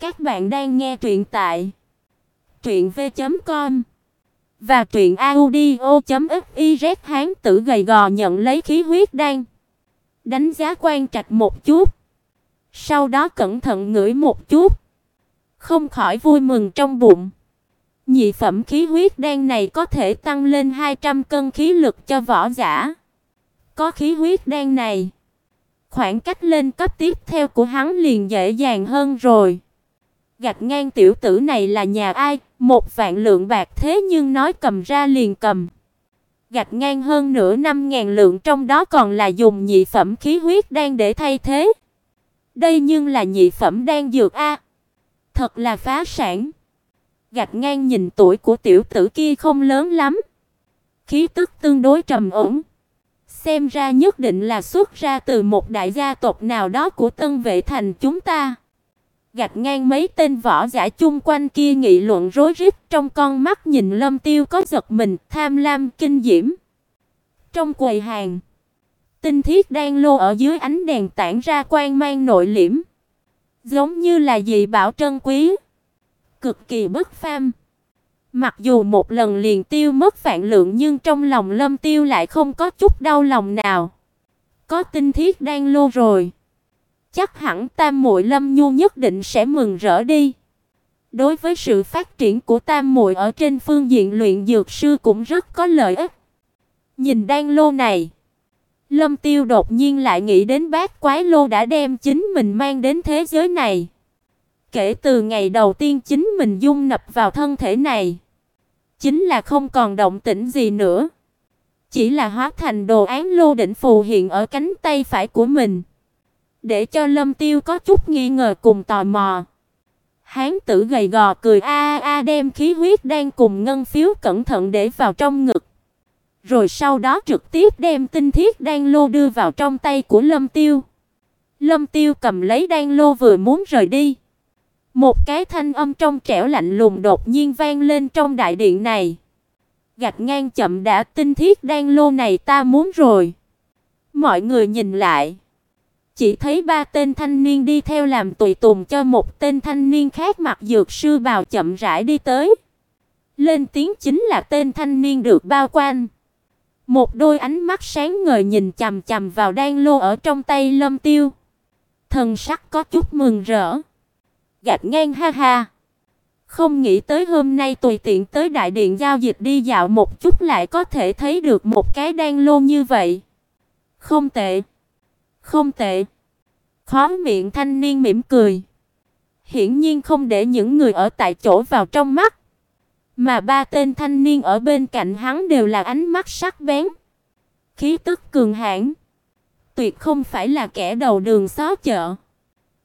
Các bạn đang nghe truyện tại truyện v.com và truyện audio.fiz hán tử gầy gò nhận lấy khí huyết đan, đánh giá quan trạch một chút, sau đó cẩn thận ngửi một chút, không khỏi vui mừng trong bụng. Nhị phẩm khí huyết đan này có thể tăng lên 200 cân khí lực cho võ giả. Có khí huyết đan này, khoảng cách lên cấp tiếp theo của hắn liền dễ dàng hơn rồi. Gạch ngang tiểu tử này là nhà ai, một vạn lượng bạc thế nhưng nói cầm ra liền cầm. Gạch ngang hơn nửa năm ngàn lượng trong đó còn là dùng nhị phẩm khí huyết đang để thay thế. Đây nhưng là nhị phẩm đang dược a. Thật là phá sản. Gạch ngang nhìn tuổi của tiểu tử kia không lớn lắm. Khí tức tương đối trầm ổn. Xem ra nhất định là xuất ra từ một đại gia tộc nào đó của Tân Vệ thành chúng ta. Gạch ngang mấy tên võ giả chung quanh kia nghị luận rối rít, trong con mắt nhìn Lâm Tiêu có giật mình, tham lam kinh diễm. Trong quầy hàng, tinh thiết đang lô ở dưới ánh đèn tản ra quang mang nội liễm, giống như là dị bảo trân quý, cực kỳ bất phàm. Mặc dù một lần liền tiêu mất phản lượng nhưng trong lòng Lâm Tiêu lại không có chút đau lòng nào. Có tinh thiết đang lô rồi, chắc hẳn Tam muội Lâm Nhu nhất định sẽ mừng rỡ đi. Đối với sự phát triển của Tam muội ở trên phương diện luyện dược sư cũng rất có lợi ích. Nhìn đan lô này, Lâm Tiêu đột nhiên lại nghĩ đến bát quái lô đã đem chính mình mang đến thế giới này. Kể từ ngày đầu tiên chính mình dung nhập vào thân thể này, chính là không còn động tĩnh gì nữa, chỉ là hóa thành đồ án lô đỉnh phù hiện ở cánh tay phải của mình, để cho Lâm Tiêu có chút nghi ngờ cùng tò mò. Hán tử gầy gò cười a a đem khí huyết đang cùng ngân phiếu cẩn thận để vào trong ngực, rồi sau đó trực tiếp đem tinh thiết đan lô đưa vào trong tay của Lâm Tiêu. Lâm Tiêu cầm lấy đan lô vừa muốn rời đi, một cái thanh âm trong trẻo lạnh lùng đột nhiên vang lên trong đại điện này. Gạch ngang chậm đã tinh thiết đan lô này ta muốn rồi. Mọi người nhìn lại, chỉ thấy ba tên thanh niên đi theo làm tùy tùng cho một tên thanh niên khác mặc dược sư bào chậm rãi đi tới. Lên tiếng chính là tên thanh niên được bao quanh. Một đôi ánh mắt sáng ngời nhìn chằm chằm vào đan lô ở trong tay Lâm Tiêu. Thần sắc có chút mừng rỡ gạt ngang ha ha. Không nghĩ tới hôm nay tùy tiện tới đại điện giao dịch đi dạo một chút lại có thể thấy được một cái đan lô như vậy. Không tệ. Không tệ. Khóe miệng thanh niên mỉm cười. Hiển nhiên không để những người ở tại chỗ vào trong mắt, mà ba tên thanh niên ở bên cạnh hắn đều là ánh mắt sắc bén, khí tức cường hãn, tuyệt không phải là kẻ đầu đường xó chợ.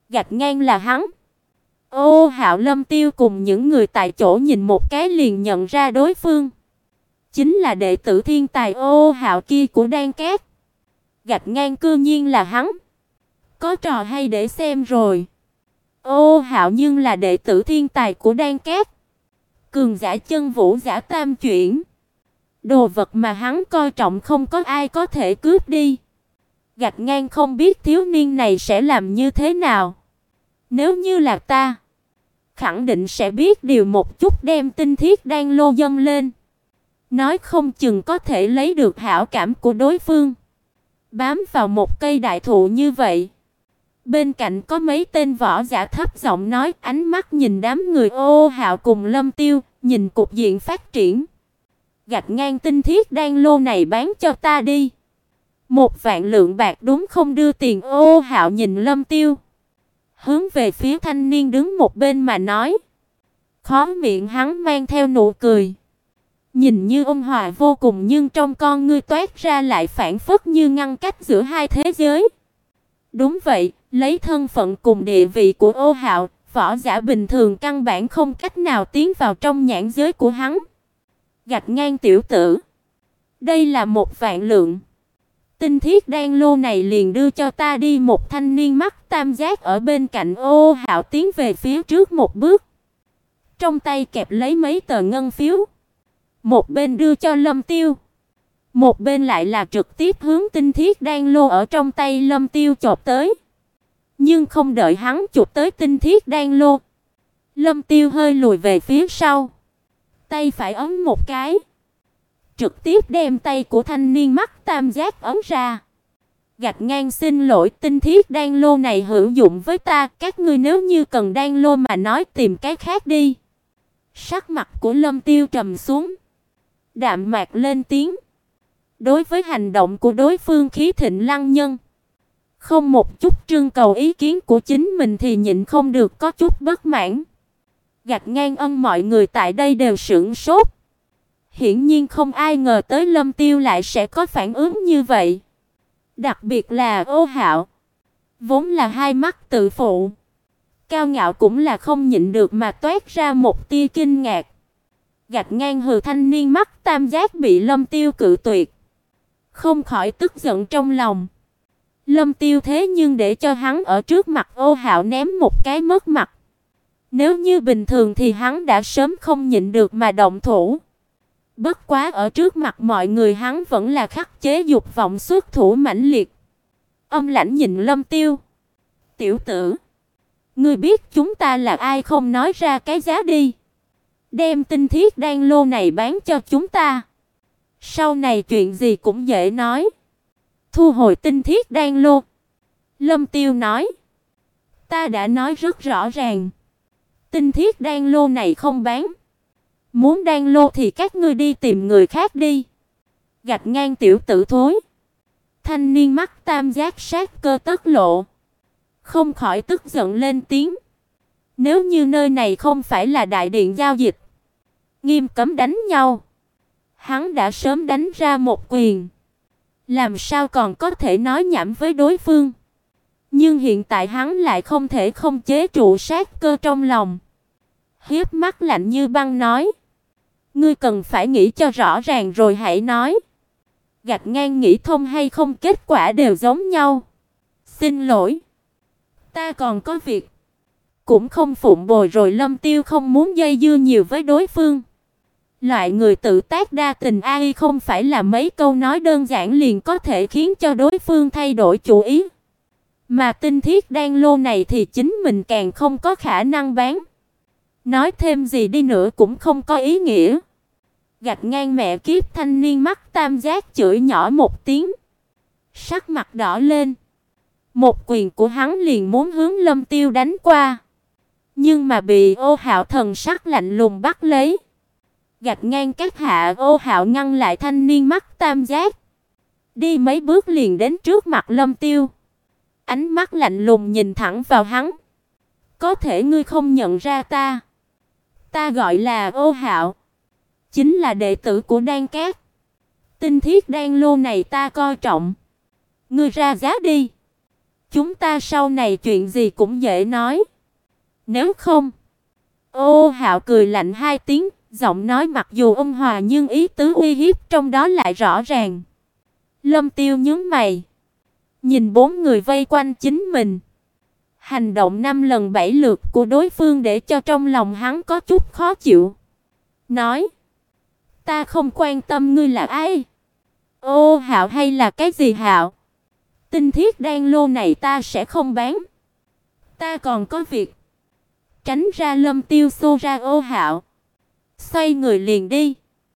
Gạch ngang là hắn. Ô Hạo Lâm Tiêu cùng những người tại chỗ nhìn một cái liền nhận ra đối phương. Chính là đệ tử thiên tài Ô Hạo kia của Đan Cát. Gạch ngang cư nhiên là hắn. Có trò hay để xem rồi. Ô Hạo nhưng là đệ tử thiên tài của Đan Cát. Cường giả chân vũ giả tam chuyển. Đồ vật mà hắn coi trọng không có ai có thể cướp đi. Gạch ngang không biết thiếu niên này sẽ làm như thế nào. Nếu như là ta, khẳng định sẽ biết điều một chút đem tinh thiết đang lô dâng lên. Nói không chừng có thể lấy được hảo cảm của đối phương. Bám vào một cây đại thụ như vậy. Bên cạnh có mấy tên võ giả thấp giọng nói, ánh mắt nhìn đám người ô hạo cùng Lâm Tiêu, nhìn cục diện phát triển. Gạch ngang tinh thiết đang lô này bán cho ta đi. Một vạn lượng bạc đúng không đưa tiền ô hạo nhìn Lâm Tiêu hướng về phía thanh niên đứng một bên mà nói. Khóe miệng hắn mang theo nụ cười. Nhìn như ôn hòa vô cùng nhưng trong con ngươi toát ra lại phản phất như ngăn cách giữa hai thế giới. Đúng vậy, lấy thân phận cùng địa vị của Ô Hạo, võ giả bình thường căn bản không cách nào tiến vào trong nhãn giới của hắn. Gạch ngang tiểu tử. Đây là một vạn lượng. Tinh thiết đan lô này liền đưa cho ta đi một thanh niên mắt tam giác ở bên cạnh ô hạo tiến về phía trước một bước. Trong tay kẹp lấy mấy tờ ngân phiếu. Một bên đưa cho lâm tiêu. Một bên lại là trực tiếp hướng tinh thiết đan lô ở trong tay lâm tiêu chộp tới. Nhưng không đợi hắn chụp tới tinh thiết đan lô. Lâm Tiêu hơi lùi về phía sau, tay phải ấn một cái, trực tiếp đem tay của thanh niên mắt tam giác ấn ra. Gạch ngang xin lỗi, tinh thiết đan lô này hữu dụng với ta, các ngươi nếu như cần đan lô mà nói tìm cái khác đi. Sắc mặt của Lâm Tiêu trầm xuống, đạm mạc lên tiếng. Đối với hành động của đối phương khí thịnh lăng nhân, không một chút trưng cầu ý kiến của chính mình thì nhịn không được có chút bất mãn. Gạt ngang ân mọi người tại đây đều sửng sốt. Hiển nhiên không ai ngờ tới Lâm Tiêu lại sẽ có phản ứng như vậy. Đặc biệt là Ô Hạo, vốn là hai mắt tự phụ, cao ngạo cũng là không nhịn được mà toát ra một tia kinh ngạc. Gạt ngang hừ thanh niên mắt tam giác bị Lâm Tiêu cự tuyệt, không khỏi tức giận trong lòng. Lâm Tiêu thế nhưng để cho hắn ở trước mặt Ô Hạo ném một cái mất mặt. Nếu như bình thường thì hắn đã sớm không nhịn được mà động thủ. Bất quá ở trước mặt mọi người hắn vẫn là khắc chế dục vọng xuất thủ mãnh liệt. Âm lãnh nhìn Lâm Tiêu. "Tiểu tử, ngươi biết chúng ta là ai không nói ra cái giá đi. Đem tinh thiết đan lô này bán cho chúng ta. Sau này chuyện gì cũng dễ nói." Thu hồi tinh thiết đan lô. Lâm Tiêu nói: "Ta đã nói rất rõ ràng, tinh thiết đan lô này không bán." Muốn đan lô thì các ngươi đi tìm người khác đi. Gạch ngang tiểu tử thối. Thanh niên mắt tam giác sát cơ tất lộ, không khỏi tức giận lên tiếng. Nếu như nơi này không phải là đại điện giao dịch, nghiêm cấm đánh nhau, hắn đã sớm đánh ra một quyền. Làm sao còn có thể nói nhảm với đối phương? Nhưng hiện tại hắn lại không thể không chế trụ sát cơ trong lòng. Hiếp mắt lạnh như băng nói: Ngươi cần phải nghĩ cho rõ ràng rồi hãy nói. Gạch ngang nghĩ thông hay không kết quả đều giống nhau. Xin lỗi. Ta còn có việc. Cũng không phụng bồi rồi Lâm Tiêu không muốn dây dưa nhiều với đối phương. Loại người tự tác đa tình ai không phải là mấy câu nói đơn giản liền có thể khiến cho đối phương thay đổi chủ ý. Mà tinh thiết đan lô này thì chính mình càng không có khả năng bán. Nói thêm gì đi nữa cũng không có ý nghĩa. Gạch ngang mẹ kiếp thanh niên mắt tam giác chửi nhỏ một tiếng. Sắc mặt đỏ lên. Một quyền của hắn liền muốn hướng Lâm Tiêu đánh qua. Nhưng mà bị Ô Hạo thần sắc lạnh lùng bắt lấy. Gạch ngang các hạ Ô Hạo ngăn lại thanh niên mắt tam giác. Đi mấy bước liền đến trước mặt Lâm Tiêu. Ánh mắt lạnh lùng nhìn thẳng vào hắn. Có thể ngươi không nhận ra ta. Ta gọi là Ô Hạo, chính là đệ tử của Đan Cát. Tinh thiết đan lô này ta coi trọng. Ngươi ra giá đi. Chúng ta sau này chuyện gì cũng dễ nói. Nếu không, Ô Hạo cười lạnh hai tiếng, giọng nói mặc dù ôn hòa nhưng ý tứ uy hiếp trong đó lại rõ ràng. Lâm Tiêu nhướng mày, nhìn bốn người vây quanh chính mình. Hành động năm lần bảy lượt của đối phương để cho trong lòng hắn có chút khó chịu. Nói: "Ta không quan tâm ngươi là ai. Ô Hạo hay là cái gì Hạo? Tinh thiết đan lô này ta sẽ không bán. Ta còn có việc." Tránh ra Lâm Tiêu xô ra Ô Hạo, xoay người liền đi.